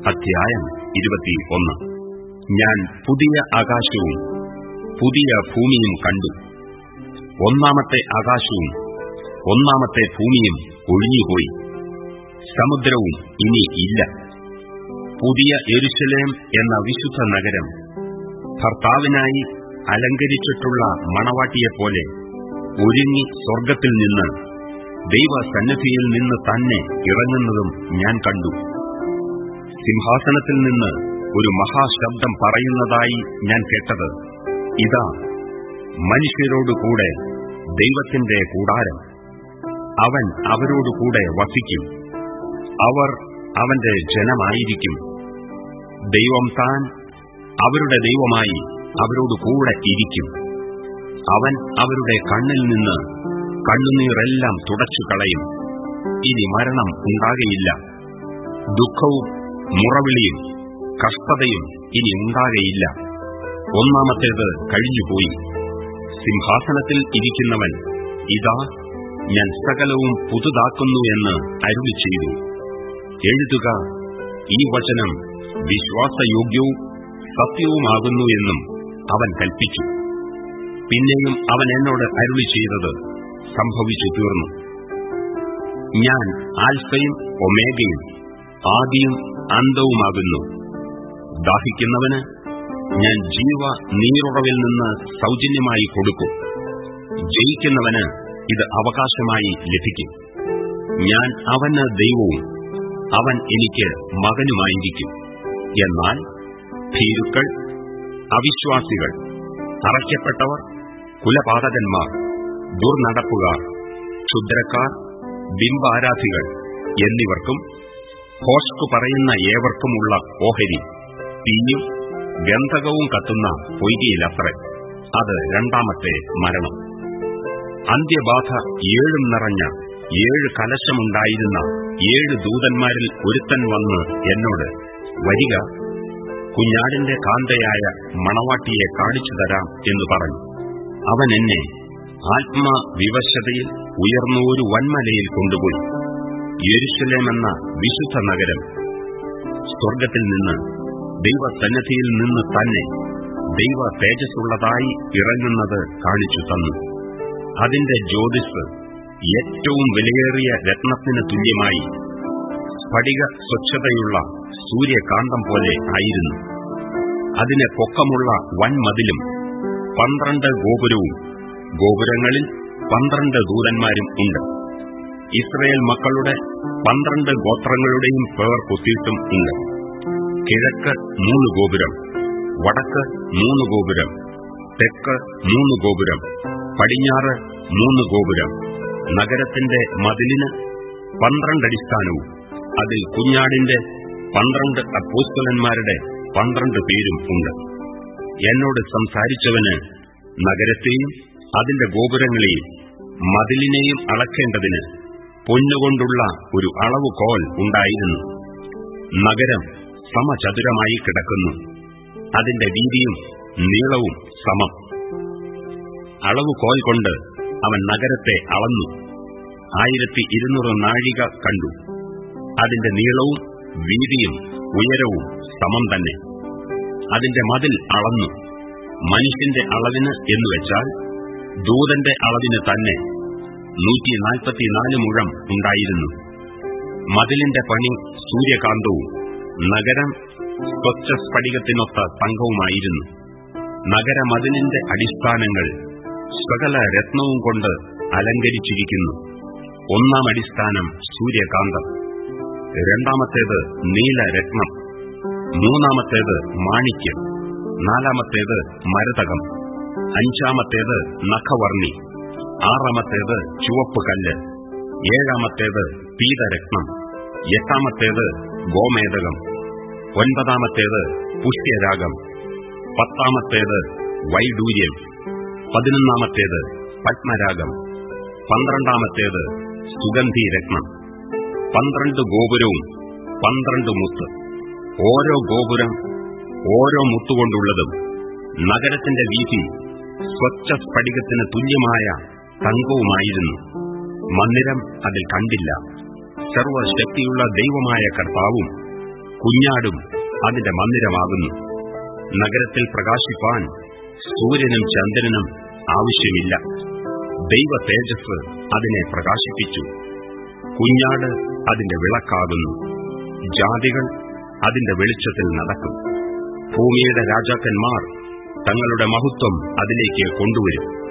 അധ്യായം ഇരുപത്തി ഒന്ന് ഞാൻ പുതിയ ആകാശവും പുതിയ ഭൂമിയും കണ്ടു. ഒന്നാമത്തെ ആകാശവും ഒന്നാമത്തെ ഭൂമിയും ഒഴിഞ്ഞുപോയി. സമുദ്രവും ഇനി ഇല്ല. പുതിയ എരുശലേം എന്ന വിശുദ്ധ നഗരം ഭർത്താവിനായി അലങ്കരിച്ചിട്ടുള്ള മണവാട്ടിയെപ്പോലെ ഒരുങ്ങി സ്വർഗത്തിൽ നിന്ന് ദൈവസന്നിധിയിൽ നിന്ന് തന്നെ ഇറങ്ങുന്നതും ഞാൻ കണ്ടു. സിംഹാസനത്തിൽ നിന്ന് ഒരു മഹാശബ്ദം പറയുന്നതായി ഞാൻ കേട്ടത്. ഇതാ മനുഷ്യരോടുകൂടെ ദൈവത്തിന്റെ കൂടാരം. അവൻ അവരോടുകൂടെ വസിക്കും. അവർ അവന്റെ ജനമായിരിക്കും. ദൈവം താൻ അവരുടെ ദൈവമായി അവരോട് കൂടെ ഇരിക്കും. അവൻ അവരുടെ കണ്ണിൽ നിന്ന് കണ്ണുനീറെല്ലാം തുടച്ചു കളയും ഇനി മരണം ഉണ്ടാകയില്ല. ദുഃഖവും മുറവിളിയും കഷ്ടതയും ഇനി ഉണ്ടാകയില്ല. ഒന്നാമത്തേത് കഴിഞ്ഞുപോയി. സിംഹാസനത്തിൽ ഇരിക്കുന്നവൻ ഇതാ ഞാൻ സകലവും പുതുതാക്കുന്നു എന്ന് അരുളി ചെയ്തു. എഴുതുക ഈ വചനം വിശ്വാസയോഗ്യവും സത്യവുമാകുന്നു എന്നും അവൻ കൽപ്പിച്ചു. പിന്നെയും അവൻ എന്നോട് അരുളി ചെയ്തത് സംഭവിച്ചു തീർന്നു ഞാൻ ആൽഫയും ഒമേഗയും ആദിയും അന്തവുമാകുന്നു ദാഹിക്കുന്നവന് ഞാൻ ജീവ നീറുറവിൽ നിന്ന് സൗജന്യമായി കൊടുക്കും. ജയിക്കുന്നവന് ഇത് അവകാശമായി ലഭിക്കും. ഞാൻ അവന് ദൈവവും അവൻ എനിക്ക് മകനുമായിരിക്കും. എന്നാൽ ഭീരുക്കൾ അവിശ്വാസികൾ അറയ്ക്കപ്പെട്ടവർ കുലപാതകന്മാർ ദുർനടപ്പുകാർ ക്ഷുദ്രക്കാർ ബിംബാരാധികൾ എന്നിവർക്കും ഹോഷ്കു പറയുന്ന ഏവർക്കുമുള്ള ഓഹരി തീയും ഗന്ധകവും കത്തുന്ന പൊയ്കയിലത്രേ. അത് രണ്ടാമത്തെ മരണം. അന്ത്യബാധ ഏഴും നിറഞ്ഞ ഏഴ് കലശമുണ്ടായിരുന്ന ഏഴ് ദൂതന്മാരിൽ ഒരുത്തൻ വന്ന് എന്നോട് വരിക കുഞ്ഞാടിന്റെ കാന്തയായ മണവാട്ടിയെ കാണിച്ചു തരാം എന്ന് പറഞ്ഞു. അവൻ എന്നെ ആത്മവിവശതയിൽ ഉയർന്ന ഒരു വൻമലയിൽ കൊണ്ടുപോയി. യെരുശലേമെന്ന വിശുദ്ധ നഗരം. സ്വർഗത്തിൽ നിന്ന് ദൈവസന്നദ്ധിയിൽ നിന്ന് തന്നെ ദൈവ തേജസ്സുള്ളതായി ഇറങ്ങുന്നത് കാണിച്ചു തന്നു. അതിന്റെ ജ്യോതിസ് ഏറ്റവും വിലയേറിയ രത്നത്തിന് തുല്യമായി സ്ഫടിക സ്വച്ഛതയുള്ള സൂര്യകാന്തം പോലെ ആയിരുന്നു. അതിന് പൊക്കമുള്ള വൻമതിലും പന്ത്രണ്ട് ഗോപുരവും ഗോപുരങ്ങളിൽ പന്ത്രണ്ട് ദൂരന്മാരും ഉണ്ട്. ഇസ്രയേൽ മക്കളുടെ പന്ത്രണ്ട് ഗോത്രങ്ങളുടെയും പേർ കൊത്തിയിട്ടും ഉണ്ട് കിഴക്ക് മൂന്ന് ഗോപുരം വടക്ക് മൂന്ന് ഗോപുരം തെക്ക് മൂന്ന് ഗോപുരം പടിഞ്ഞാറ് മൂന്ന് ഗോപുരം. നഗരത്തിന്റെ മതിലിന് പന്ത്രണ്ടടിസ്ഥാനവും അതിൽ കുഞ്ഞാടിന്റെ പന്ത്രണ്ട് അപ്പോസ്തലന്മാരുടെ പന്ത്രണ്ട് പേരും ഉണ്ട്. എന്നോട് സംസാരിച്ചവന് നഗരത്തെയും അതിന്റെ ഗോപുരങ്ങളെയും മതിലിനെയും അളക്കേണ്ടതിന് പൊന്നുകൊണ്ടുള്ള ഒരു അളവ് കോൽ ഉണ്ടായിരുന്നു. നഗരം സമചതുരമായി കിടക്കുന്നു. അതിന്റെ വീതിയും നീളവും സമം. അളവ് കോൽ കൊണ്ട് അവൻ നഗരത്തെ അളന്നു. ആയിരത്തി ഇരുന്നൂറ് നാഴിക കണ്ടു. അതിന്റെ നീളവും വീതിയും ഉയരവും സമം തന്നെ. അതിന്റെ മതിൽ അളന്നു. മനുഷ്യന്റെ അളവിന് എന്നുവെച്ചാൽ ദൂതന്റെ അളവിന് തന്നെ. നൂറ്റി നാൽപ്പത്തിനാല് മുഴം ഉണ്ടായിരുന്നു. മതിലിന്റെ പണി സൂര്യകാന്തവും നഗരം സ്വച്ഛ സ്ഫടികത്തിനൊത്ത തങ്കവുമായിരുന്നു നഗരമതിലിന്റെ അടിസ്ഥാനങ്ങൾ സകല രത്നവും കൊണ്ട് അലങ്കരിച്ചിരിക്കുന്നു. ഒന്നാം അടിസ്ഥാനം സൂര്യകാന്തം. രണ്ടാമത്തേത് നീലരത്നം. മൂന്നാമത്തേത് മാണിക്യം. നാലാമത്തേത് മരതകം. അഞ്ചാമത്തേത് നഖവർണി. ആറാമത്തേത് ചുവപ്പ് കല്ല്. ഏഴാമത്തേത് പീതരത്നം. എട്ടാമത്തേത് ഗോമേതകം ഒൻപതാമത്തേത് പുഷ്യരാഗം. പത്താമത്തേത് വൈഡൂര്യം. പതിനൊന്നാമത്തേത് പത്മരാഗം. പന്ത്രണ്ടാമത്തേത് സുഗന്ധിരത്നം. പന്ത്രണ്ട് ഗോപുരവും പന്ത്രണ്ട് മുത്ത്. ഓരോ ഗോപുരം ഓരോ മുത്തുകൊണ്ടുള്ളതും നഗരത്തിന്റെ വീതി സ്വച്ഛ സ്ഫടികത്തിന് തുല്യമായ തങ്കവുമായിരുന്നു. മന്ദിരം അതിൽ കണ്ടില്ല. സർവശക്തിയുള്ള ദൈവമായ കർത്താവും കുഞ്ഞാടും അതിന്റെ മന്ദിരമാകുന്നു. നഗരത്തിൽ പ്രകാശിപ്പാൻ സൂര്യനും ചന്ദ്രനും ആവശ്യമില്ല. ദൈവ തേജസ് അതിനെ പ്രകാശിപ്പിച്ചു. കുഞ്ഞാട് അതിന്റെ വിളക്കാകുന്നു. ജാതികൾ അതിന്റെ വെളിച്ചത്തിൽ നടക്കും. ഭൂമിയുടെ രാജാക്കന്മാർ തങ്ങളുടെ മഹത്വം അതിലേക്ക് കൊണ്ടുവരും.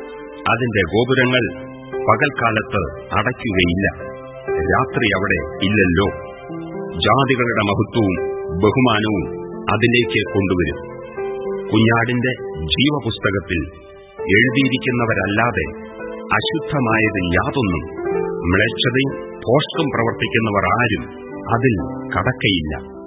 അതിന്റെ ഗോപുരങ്ങൾ പകൽക്കാലത്ത് അടയ്ക്കുകയില്ല. രാത്രി അവിടെ ഇല്ലല്ലോ. ജാതികളുടെ മഹത്വവും ബഹുമാനവും അതിലേക്ക് കൊണ്ടുവരും. കുഞ്ഞാടിന്റെ ജീവപുസ്തകത്തിൽ എഴുതിയിരിക്കുന്നവരല്ലാതെ അശുദ്ധമായത് യാതൊന്നും മ്ലേച്ഛതയും ഭോഷ്കം പ്രവർത്തിക്കുന്നവർ ആരും അതിൽ കടക്കയില്ല.